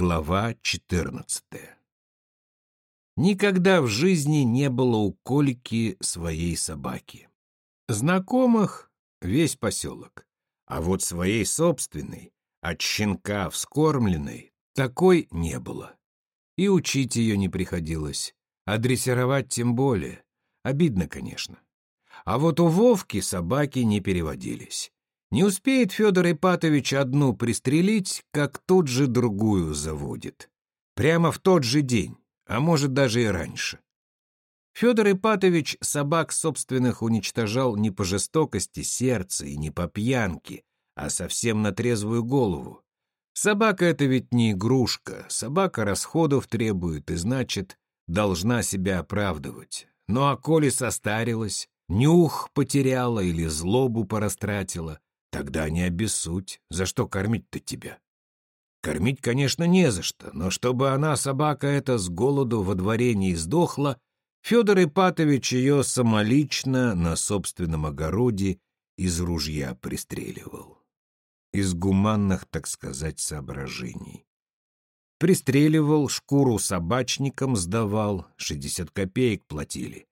Глава 14 Никогда в жизни не было у Кольки своей собаки. Знакомых весь поселок, а вот своей собственной, от щенка вскормленной, такой не было. И учить ее не приходилось, а дрессировать тем более. Обидно, конечно. А вот у Вовки собаки не переводились. Не успеет Федор Ипатович одну пристрелить, как тут же другую заводит. Прямо в тот же день, а может даже и раньше. Федор Ипатович собак собственных уничтожал не по жестокости сердца и не по пьянке, а совсем на трезвую голову. Собака — это ведь не игрушка, собака расходов требует и, значит, должна себя оправдывать. Ну а коли состарилась, нюх потеряла или злобу порастратила, Тогда не обессудь, за что кормить-то тебя? Кормить, конечно, не за что, но чтобы она, собака эта, с голоду во дворе не издохла, Федор Ипатович ее самолично на собственном огороде из ружья пристреливал. Из гуманных, так сказать, соображений. Пристреливал, шкуру собачникам сдавал, шестьдесят копеек платили,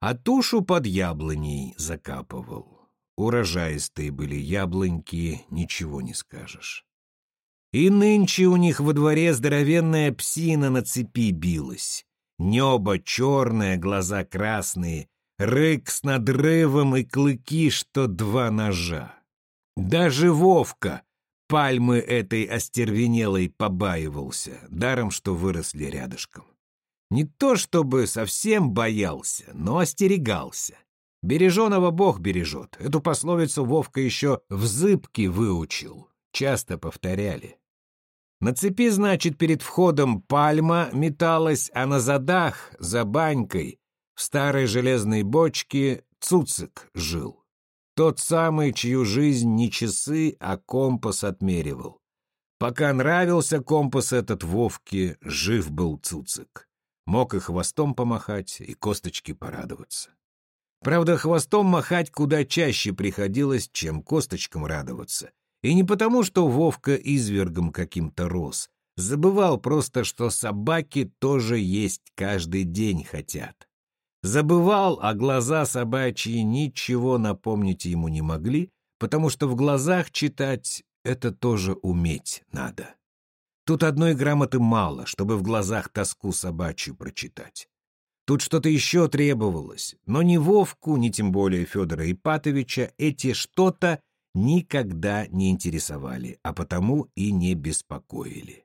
а тушу под яблоней закапывал. Урожаистые были яблоньки, ничего не скажешь. И нынче у них во дворе здоровенная псина на цепи билась. Небо черное, глаза красные, рык с надрывом и клыки, что два ножа. Даже Вовка пальмы этой остервенелой побаивался, даром что выросли рядышком. Не то чтобы совсем боялся, но остерегался. Береженого Бог бережет. Эту пословицу Вовка еще в зыбке выучил. Часто повторяли. На цепи, значит, перед входом пальма металась, а на задах, за банькой, в старой железной бочке цуцик жил. Тот самый, чью жизнь не часы, а компас отмеривал. Пока нравился компас этот Вовке, жив был цуцик. Мог и хвостом помахать, и косточки порадоваться. Правда, хвостом махать куда чаще приходилось, чем косточкам радоваться. И не потому, что Вовка извергом каким-то рос. Забывал просто, что собаки тоже есть каждый день хотят. Забывал, а глаза собачьи ничего напомнить ему не могли, потому что в глазах читать это тоже уметь надо. Тут одной грамоты мало, чтобы в глазах тоску собачью прочитать. Тут что-то еще требовалось, но ни Вовку, ни тем более Федора Ипатовича эти что-то никогда не интересовали, а потому и не беспокоили.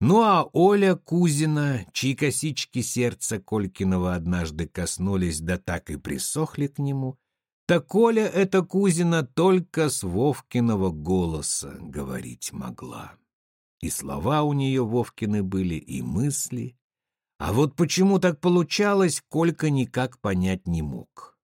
Ну а Оля Кузина, чьи косички сердца Колькиного однажды коснулись, да так и присохли к нему, так Оля эта Кузина только с Вовкиного голоса говорить могла. И слова у нее Вовкины были, и мысли, а вот почему так получалось, Колька никак понять не мог.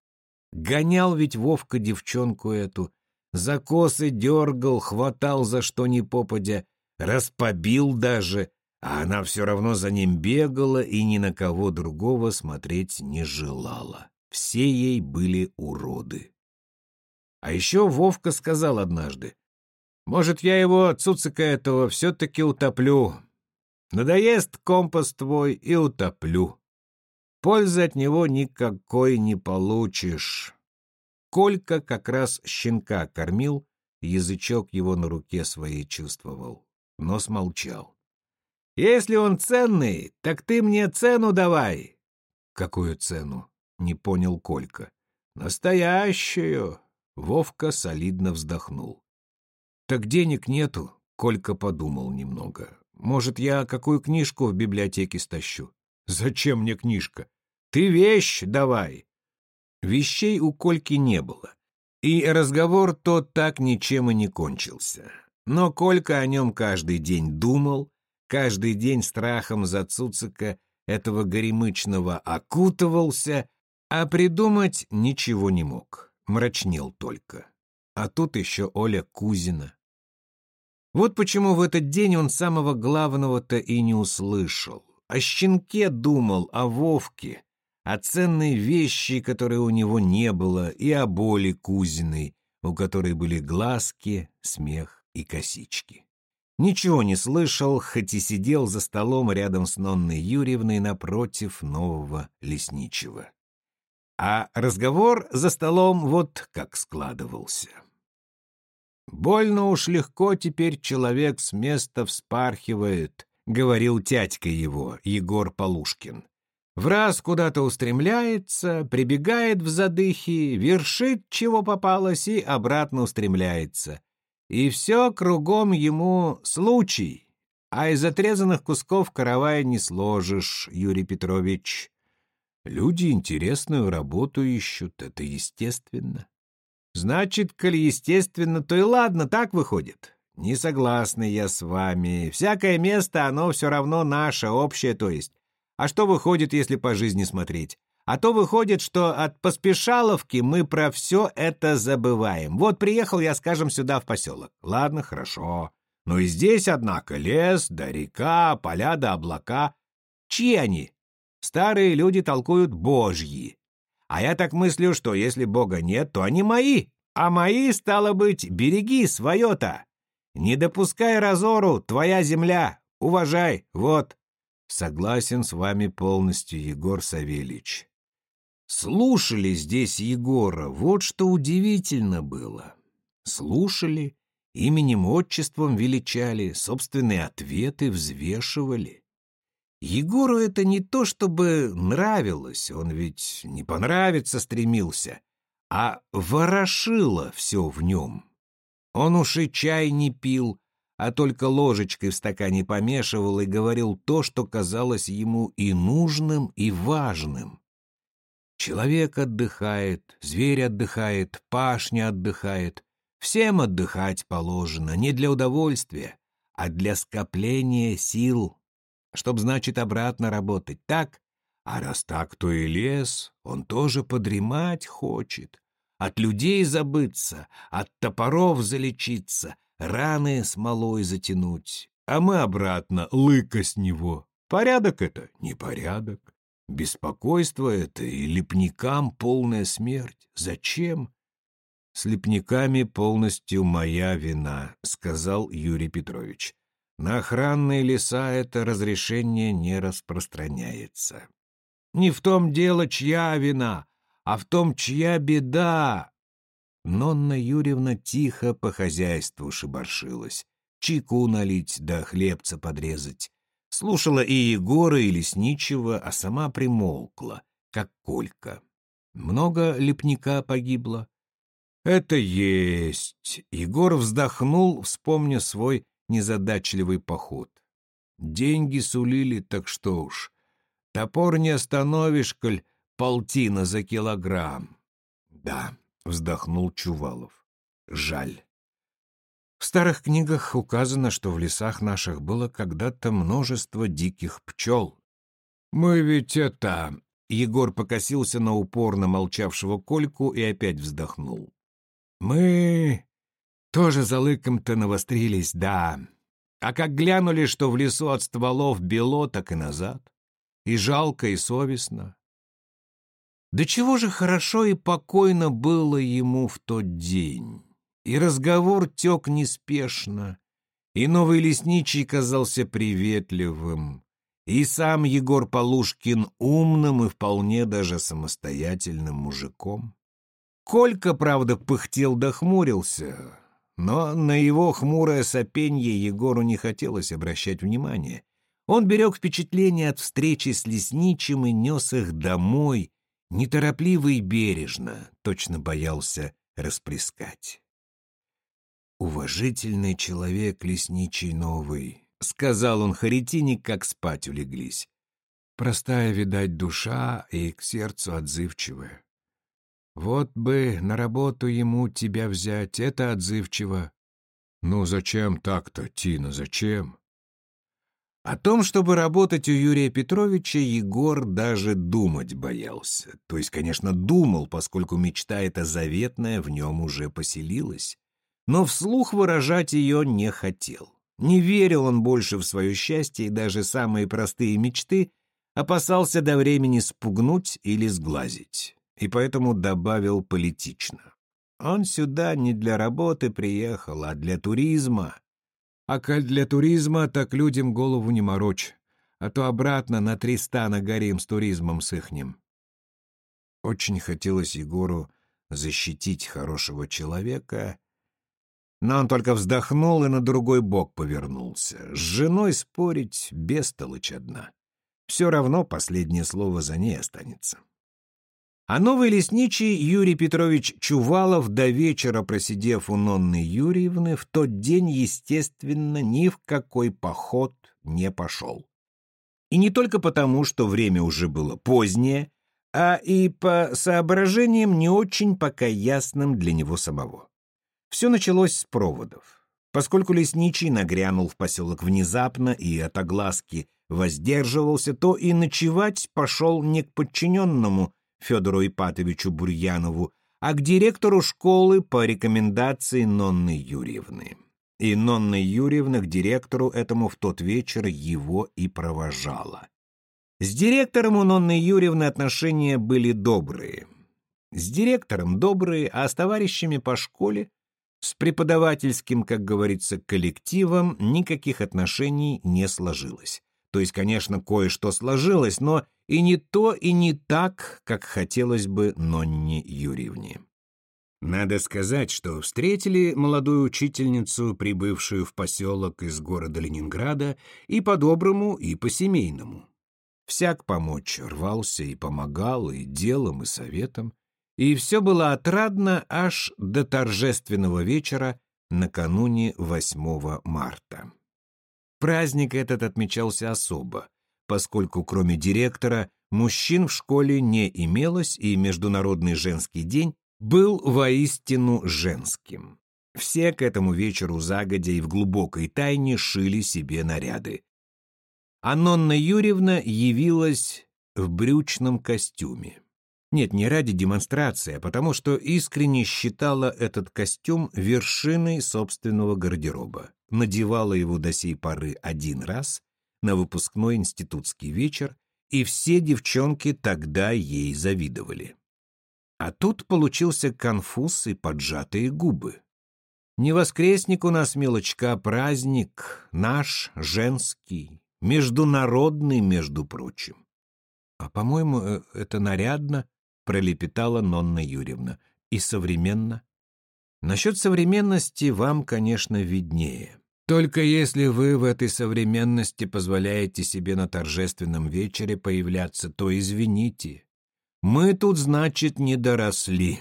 Гонял ведь Вовка девчонку эту, за косы дергал, хватал за что ни попадя, распобил даже, а она все равно за ним бегала и ни на кого другого смотреть не желала. Все ей были уроды. А еще Вовка сказал однажды, «Может, я его, цуцика этого, все-таки утоплю, Надоест компас твой и утоплю. Пользы от него никакой не получишь. Колька как раз щенка кормил, язычок его на руке своей чувствовал, но смолчал. «Если он ценный, так ты мне цену давай!» «Какую цену?» — не понял Колька. «Настоящую!» — Вовка солидно вздохнул. «Так денег нету», — Колька подумал немного. Может, я какую книжку в библиотеке стащу? Зачем мне книжка? Ты вещь давай. Вещей у Кольки не было. И разговор тот так ничем и не кончился. Но Колька о нем каждый день думал, каждый день страхом за Цуцика этого горемычного окутывался, а придумать ничего не мог, мрачнел только. А тут еще Оля Кузина. Вот почему в этот день он самого главного-то и не услышал. О щенке думал, о Вовке, о ценной вещи, которой у него не было, и о боли Кузиной, у которой были глазки, смех и косички. ничего не слышал, хоть и сидел за столом рядом с Нонной Юрьевной напротив нового лесничего. А разговор за столом вот как складывался. «Больно уж легко теперь человек с места вспархивает», — говорил тятька его, Егор Полушкин. В раз куда-то устремляется, прибегает в задыхи, вершит, чего попалось, и обратно устремляется. И все кругом ему случай, а из отрезанных кусков каравая не сложишь, Юрий Петрович. Люди интересную работу ищут, это естественно. Значит, коли естественно, то и ладно, так выходит. Не согласны я с вами. Всякое место, оно все равно наше, общее, то есть. А что выходит, если по жизни смотреть? А то выходит, что от поспешаловки мы про все это забываем. Вот приехал я, скажем, сюда в поселок. Ладно, хорошо. Но и здесь, однако, лес да река, поля да облака. Чьи они? Старые люди толкуют божьи. А я так мыслю, что если Бога нет, то они мои. А мои, стало быть, береги свое-то. Не допускай разору, твоя земля. Уважай, вот. Согласен с вами полностью, Егор Савельич. Слушали здесь Егора, вот что удивительно было. Слушали, именем отчеством величали, собственные ответы взвешивали. Егору это не то чтобы нравилось, он ведь не понравиться стремился, а ворошило все в нем. Он уж и чай не пил, а только ложечкой в стакане помешивал и говорил то, что казалось ему и нужным, и важным. Человек отдыхает, зверь отдыхает, пашня отдыхает. Всем отдыхать положено, не для удовольствия, а для скопления сил, чтоб, значит, обратно работать, так? А раз так, то и лес, он тоже подремать хочет, от людей забыться, от топоров залечиться, раны смолой затянуть, а мы обратно лыка с него. Порядок это? Непорядок. Беспокойство это и лепникам полная смерть. Зачем? С лепниками полностью моя вина, сказал Юрий Петрович. На охранные леса это разрешение не распространяется. Не в том дело, чья вина, а в том, чья беда, Нонна Юрьевна тихо по хозяйству шибаршилась. Чайку налить да хлебца подрезать. Слушала и Егора, и Лесничего, а сама примолкла, как Колька. Много лепника погибло. Это есть. Егор вздохнул, вспомня свой незадачливый поход. Деньги сулили, так что уж. Топор не остановишь, коль полтина за килограмм. Да. — вздохнул Чувалов. «Жаль. В старых книгах указано, что в лесах наших было когда-то множество диких пчел. Мы ведь это...» Егор покосился на упорно молчавшего Кольку и опять вздохнул. «Мы тоже за лыком-то навострились, да. А как глянули, что в лесу от стволов бело, так и назад. И жалко, и совестно. Да чего же хорошо и покойно было ему в тот день. И разговор тек неспешно, и новый лесничий казался приветливым, и сам Егор Полушкин умным и вполне даже самостоятельным мужиком. Колька, правда, пыхтел да хмурился, но на его хмурое сопенье Егору не хотелось обращать внимания. Он берег впечатление от встречи с лесничим и нес их домой, неторопливо и бережно, точно боялся расплескать. «Уважительный человек, лесничий новый», — сказал он Харитине, как спать улеглись. «Простая, видать, душа и к сердцу отзывчивая. Вот бы на работу ему тебя взять, это отзывчиво». «Ну зачем так-то, Тина, зачем?» О том, чтобы работать у Юрия Петровича, Егор даже думать боялся. То есть, конечно, думал, поскольку мечта эта заветная в нем уже поселилась. Но вслух выражать ее не хотел. Не верил он больше в свое счастье, и даже самые простые мечты опасался до времени спугнуть или сглазить. И поэтому добавил политично. Он сюда не для работы приехал, а для туризма. А коль для туризма, так людям голову не морочь, а то обратно на Тристана горим с туризмом с ихним. Очень хотелось Егору защитить хорошего человека, но он только вздохнул и на другой бок повернулся. С женой спорить бестолочь одна. Все равно последнее слово за ней останется. А новый лесничий Юрий Петрович Чувалов, до вечера просидев у Нонны Юрьевны, в тот день, естественно, ни в какой поход не пошел. И не только потому, что время уже было позднее, а и по соображениям не очень пока ясным для него самого. Все началось с проводов. Поскольку лесничий нагрянул в поселок внезапно и от огласки воздерживался, то и ночевать пошел не к подчиненному Федору Ипатовичу Бурьянову, а к директору школы по рекомендации Нонны Юрьевны. И Нонна Юрьевна к директору этому в тот вечер его и провожала. С директором у Нонны Юрьевны отношения были добрые. С директором добрые, а с товарищами по школе с преподавательским, как говорится, коллективом никаких отношений не сложилось. То есть, конечно, кое-что сложилось, но и не то, и не так, как хотелось бы Нонне Юрьевне. Надо сказать, что встретили молодую учительницу, прибывшую в поселок из города Ленинграда, и по-доброму, и по-семейному. Всяк помочь рвался и помогал, и делом, и советом. И все было отрадно аж до торжественного вечера накануне 8 марта. Праздник этот отмечался особо, поскольку кроме директора мужчин в школе не имелось, и Международный женский день был воистину женским. Все к этому вечеру загодя и в глубокой тайне шили себе наряды. Анонна Юрьевна явилась в брючном костюме. Нет, не ради демонстрации, а потому что искренне считала этот костюм вершиной собственного гардероба. Надевала его до сей поры один раз на выпускной институтский вечер, и все девчонки тогда ей завидовали. А тут получился конфуз и поджатые губы. Не воскресник у нас, мелочка, а праздник, наш, женский, международный, между прочим. А, по-моему, э, это нарядно, — пролепетала Нонна Юрьевна. «И современно?» «Насчет современности вам, конечно, виднее. Только если вы в этой современности позволяете себе на торжественном вечере появляться, то извините. Мы тут, значит, не доросли».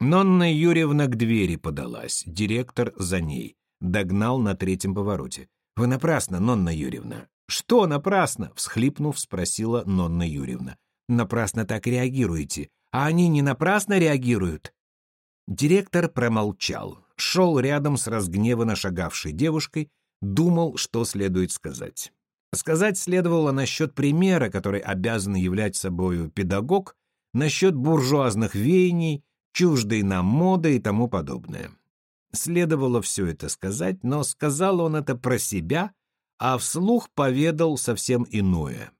Нонна Юрьевна к двери подалась, директор за ней. Догнал на третьем повороте. «Вы напрасно, Нонна Юрьевна». «Что напрасно?» — всхлипнув, спросила Нонна Юрьевна напрасно так реагируете, а они не напрасно реагируют». Директор промолчал, шел рядом с разгневанно шагавшей девушкой, думал, что следует сказать. Сказать следовало насчет примера, который обязан являть собою педагог, насчет буржуазных веяний, чуждой нам моды и тому подобное. Следовало все это сказать, но сказал он это про себя, а вслух поведал совсем иное.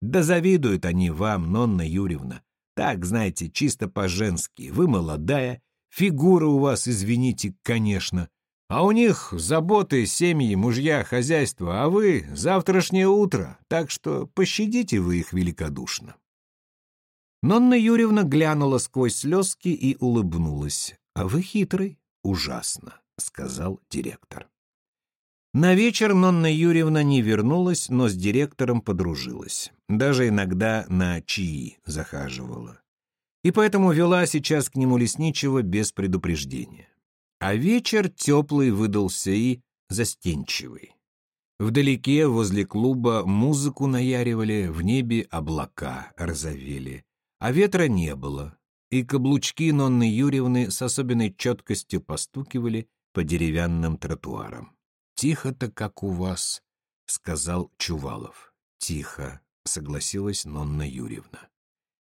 Да завидуют они вам, Нонна Юрьевна. Так, знаете, чисто по-женски. Вы молодая, фигура у вас, извините, конечно. А у них заботы, семьи, мужья, хозяйство, а вы — завтрашнее утро, так что пощадите вы их великодушно. Нонна Юрьевна глянула сквозь слезки и улыбнулась. «А вы хитрый?» «Ужасно», — сказал директор. На вечер Нонна Юрьевна не вернулась, но с директором подружилась. Даже иногда на чаи захаживала. И поэтому вела сейчас к нему лесничего без предупреждения. А вечер теплый выдался и застенчивый. Вдалеке, возле клуба, музыку наяривали, в небе облака розовели. А ветра не было, и каблучки Нонны Юрьевны с особенной четкостью постукивали по деревянным тротуарам. «Тихо-то, как у вас», — сказал Чувалов. «Тихо», — согласилась Нонна Юрьевна.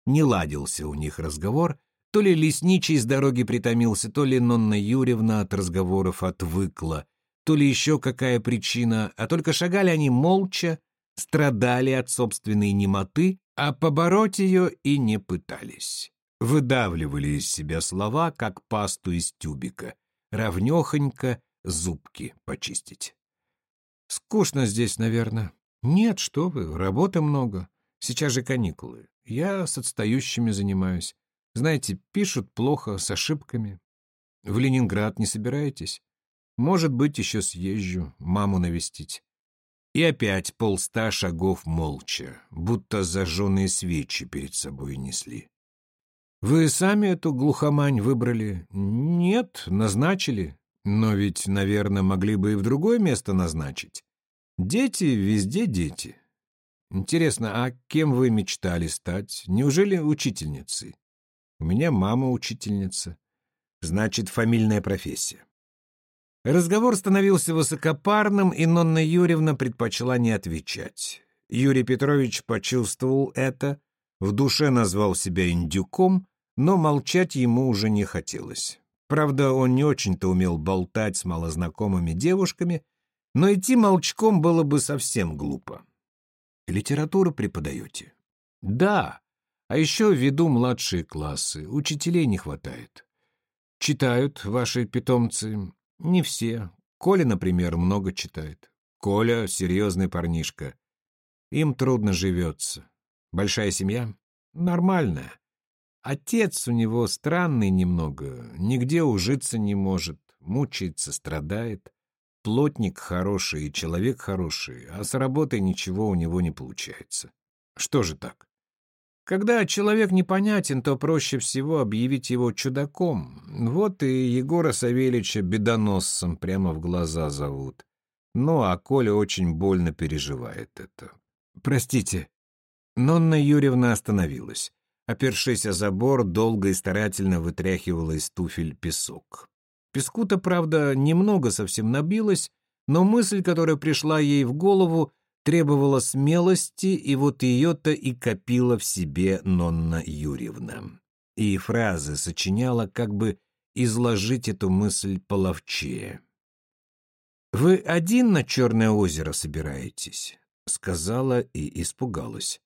Не ладился у них разговор, то ли лесничий с дороги притомился, то ли Нонна Юрьевна от разговоров отвыкла, то ли еще какая причина, а только шагали они молча, страдали от собственной немоты, а побороть ее и не пытались. Выдавливали из себя слова, как пасту из тюбика, равнехонько, зубки почистить. Скучно здесь, наверное. Нет, что вы, работы много. Сейчас же каникулы. Я с отстающими занимаюсь. Знаете, пишут плохо, с ошибками. В Ленинград не собираетесь? Может быть, еще съезжу, маму навестить. И опять полста шагов молча, будто зажженные свечи перед собой несли. Вы сами эту глухомань выбрали? Нет, назначили. Но ведь, наверное, могли бы и в другое место назначить. Дети везде дети. Интересно, а кем вы мечтали стать? Неужели учительницей? У меня мама учительница. Значит, фамильная профессия. Разговор становился высокопарным, и Нонна Юрьевна предпочла не отвечать. Юрий Петрович почувствовал это, в душе назвал себя индюком, но молчать ему уже не хотелось. Правда, он не очень-то умел болтать с малознакомыми девушками, но идти молчком было бы совсем глупо. «Литературу преподаете?» «Да, а еще веду младшие классы, учителей не хватает». «Читают ваши питомцы?» Не все. Коля, например, много читает. Коля — серьезный парнишка. Им трудно живется. Большая семья? Нормальная. Отец у него странный немного, нигде ужиться не может, мучается, страдает. Плотник хороший и человек хороший, а с работой ничего у него не получается. Что же так? Когда человек непонятен, то проще всего объявить его чудаком. Вот и Егора Савельича бедоносцем прямо в глаза зовут. Ну, а Коля очень больно переживает это. Простите. Нонна Юрьевна остановилась. Опершись о забор, долго и старательно вытряхивала из туфель песок. Песку-то, правда, немного совсем набилось, но мысль, которая пришла ей в голову, требовала смелости, и вот ее-то и копила в себе Нонна Юрьевна. И фразы сочиняла, как бы изложить эту мысль половчее. «Вы один на Черное озеро собираетесь?» — сказала и испугалась.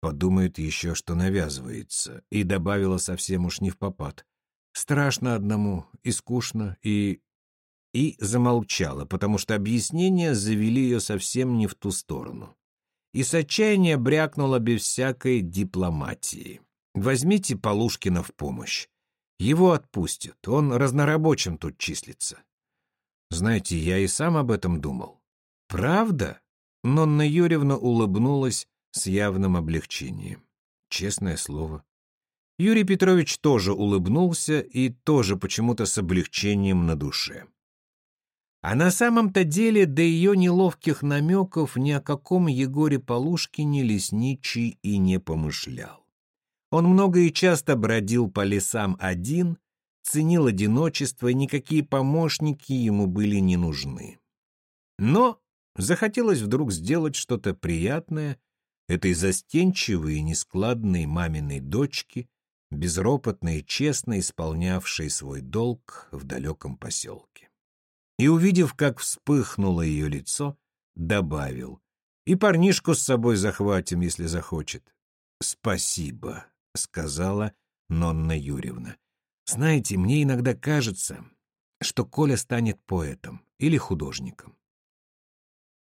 Подумает еще, что навязывается, и добавила совсем уж не в попад. Страшно одному, и скучно, и и замолчала, потому что объяснения завели ее совсем не в ту сторону. И с отчаяния брякнула без всякой дипломатии. «Возьмите Полушкина в помощь. Его отпустят, он разнорабочим тут числится». Знаете, я и сам об этом думал. «Правда?» Нонна Юрьевна улыбнулась с явным облегчением. Честное слово. Юрий Петрович тоже улыбнулся и тоже почему-то с облегчением на душе. А на самом-то деле до ее неловких намеков ни о каком Егоре Полушкине лесничий и не помышлял. Он много и часто бродил по лесам один, ценил одиночество, и никакие помощники ему были не нужны. Но захотелось вдруг сделать что-то приятное этой застенчивой и нескладной маминой дочке, безропотно и честно исполнявшей свой долг в далеком поселке и, увидев, как вспыхнуло ее лицо, добавил. «И парнишку с собой захватим, если захочет». «Спасибо», — сказала Нонна Юрьевна. «Знаете, мне иногда кажется, что Коля станет поэтом или художником».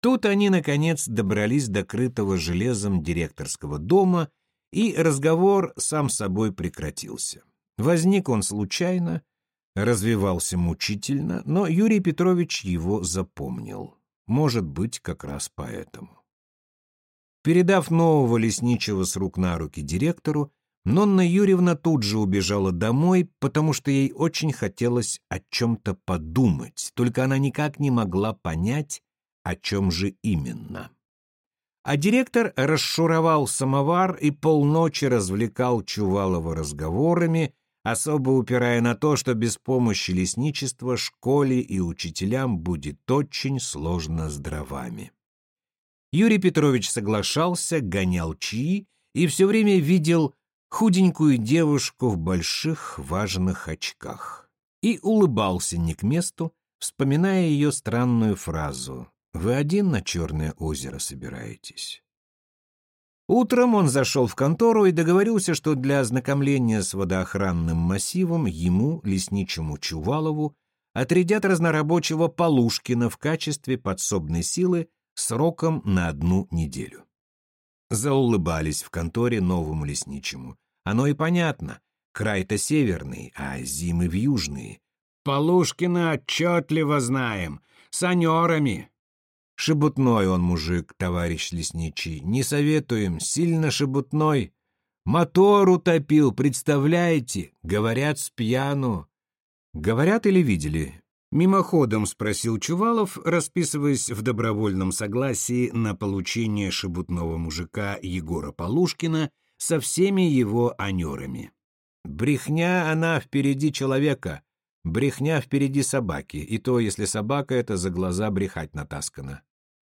Тут они, наконец, добрались до крытого железом директорского дома, и разговор сам собой прекратился. Возник он случайно, развивался мучительно, но Юрий Петрович его запомнил. Может быть, как раз поэтому. Передав нового лесничего с рук на руки директору, Нонна Юрьевна тут же убежала домой, потому что ей очень хотелось о чем-то подумать, только она никак не могла понять, о чем же именно. А директор расшуровал самовар и полночи развлекал Чувалова разговорами, особо упирая на то, что без помощи лесничества школе и учителям будет очень сложно с дровами. Юрий Петрович соглашался, гонял чаи и все время видел худенькую девушку в больших важных очках и улыбался не к месту, вспоминая ее странную фразу «Вы один на Черное озеро собираетесь?» Утром он зашел в контору и договорился, что для ознакомления с водоохранным массивом ему, лесничему Чувалову, отрядят разнорабочего Полушкина в качестве подсобной силы сроком на одну неделю. Заулыбались в конторе новому лесничему. Оно и понятно. Край-то северный, а зимы в южные. Полушкина отчетливо знаем. С анерами. Шебутной он мужик, товарищ лесничий. Не советуем, сильно шебутной. Мотор утопил, представляете? Говорят, с пьяну. Говорят или видели? Мимоходом спросил Чувалов, расписываясь в добровольном согласии на получение шебутного мужика Егора Полушкина со всеми его анерами. Брехня она впереди человека, брехня впереди собаки, и то, если собака это за глаза брехать натаскана.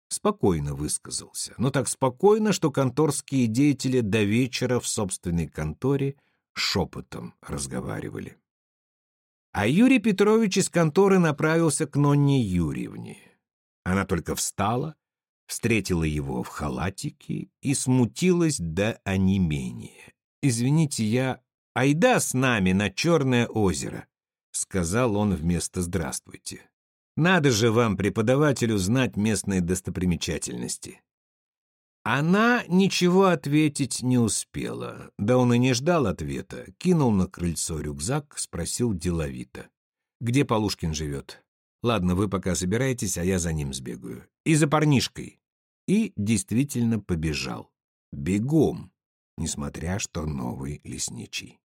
Спокойно высказался, но так спокойно, что конторские деятели до вечера в собственной конторе шепотом разговаривали. А Юрий Петрович из конторы направился к Нонне Юрьевне. Она только встала, встретила его в халатике и смутилась до онемения. «Извините, я «Айда с нами на Черное озеро», — сказал он вместо «здравствуйте». «Надо же вам, преподавателю, знать местные достопримечательности». Она ничего ответить не успела, да он и не ждал ответа, кинул на крыльцо рюкзак, спросил деловито. «Где Полушкин живет?» «Ладно, вы пока собираетесь, а я за ним сбегаю. И за парнишкой». И действительно побежал. Бегом, несмотря что новый лесничий.